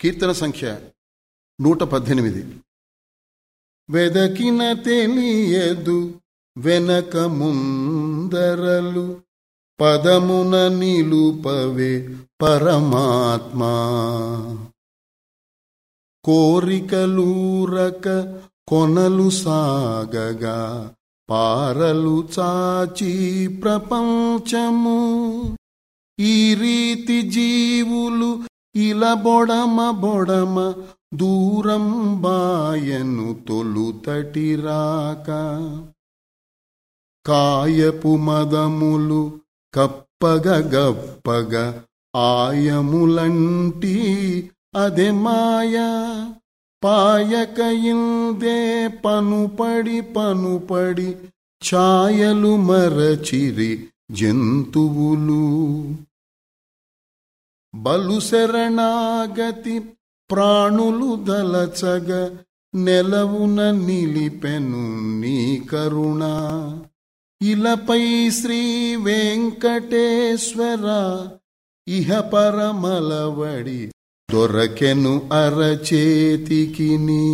కీర్తన సంఖ్య నూట పద్దెనిమిది. వెదకిన తెలియదు వెనక ముందరలు పదమున నిలుపవే పరమాత్మా. కోరికలూరక కొనలు సాగగా పారలు చాచి ప్రపంచము. ఈ రీతి జీవులు ఇలా బొడమ బొడమ దూరం బాయను తొలుతటి రాక. కాయపు మదములు కప్పగ గప్పగ ఆయములంటి అదే పాయక ఇందే పనుపడి పనుపడి ఛాయలు మరచిరి జంతువులు. బలు శరణాగతి ప్రాణులు దలచగ నెలవున నిలిపెను నీ కరుణ. ఇలపై శ్రీ వెంకటేశ్వర ఇహ పరమలవడి దొరకెను అరచేతికి నీ